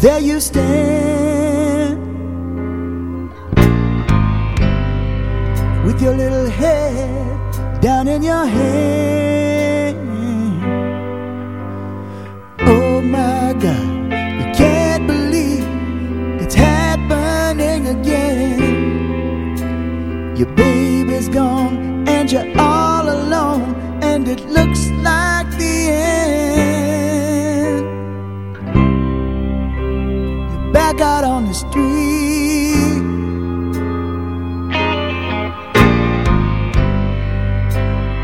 There you stand with your little head down in your hand. Oh my God, you can't believe it's happening again. Your baby's gone and you're all alone, and it looks like the end. Back out on the street.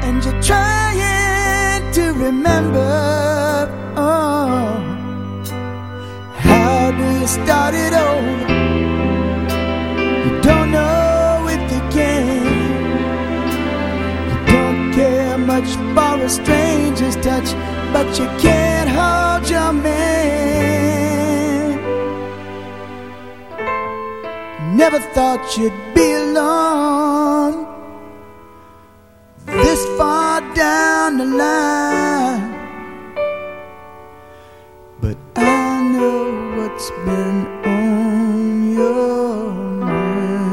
And you're trying to remember. Oh, how do you start it over? You don't know if you can. You don't care much for a stranger's touch, but you can't hold your man. Never thought you'd be alone this far down the line. But I know what's been on your mind.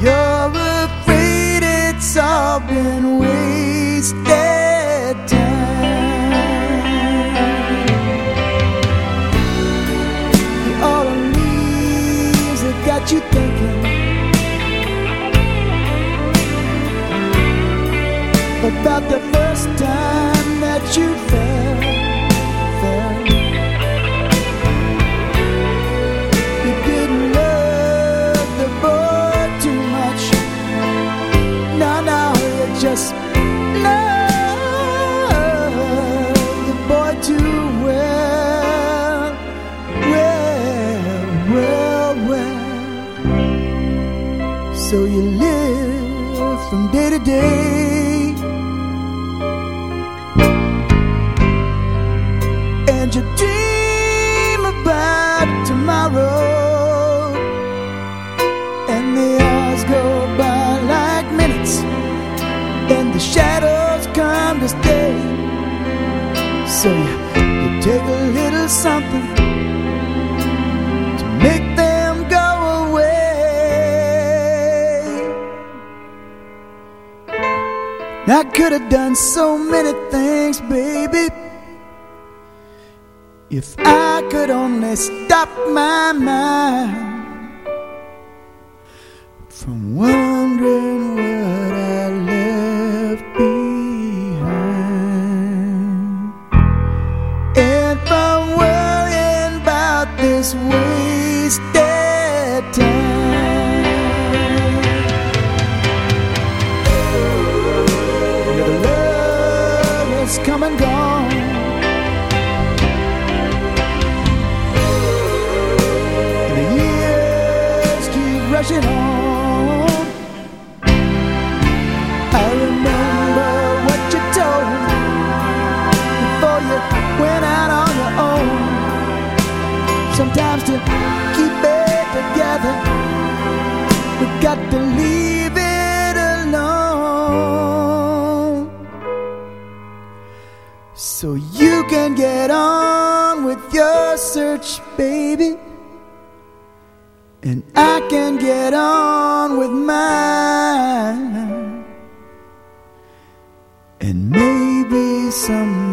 You're afraid it's all been about the first time that you fell, fell. You didn't love the boy too much. No, no, you just love the boy too well, well, well, well. So you live from day to day. The shadows come to stay. So you, you take a little something to make them go away. I could have done so many things, baby. If I could only stop my mind wasted time. The love has come and gone. And the years keep rushing on. I remember what you told before you went out on your own. Sometimes to keep it together, we got to leave it alone. So you can get on with your search, baby. And I can get on with mine. And maybe someday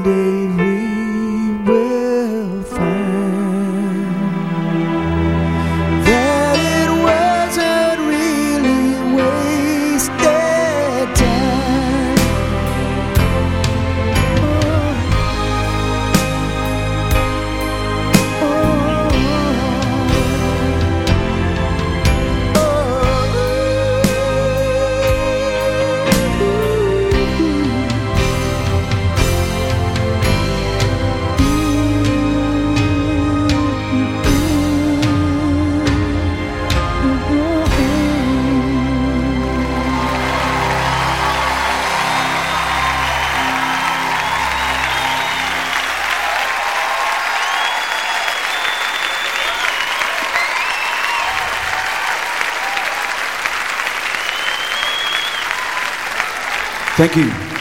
Thank you.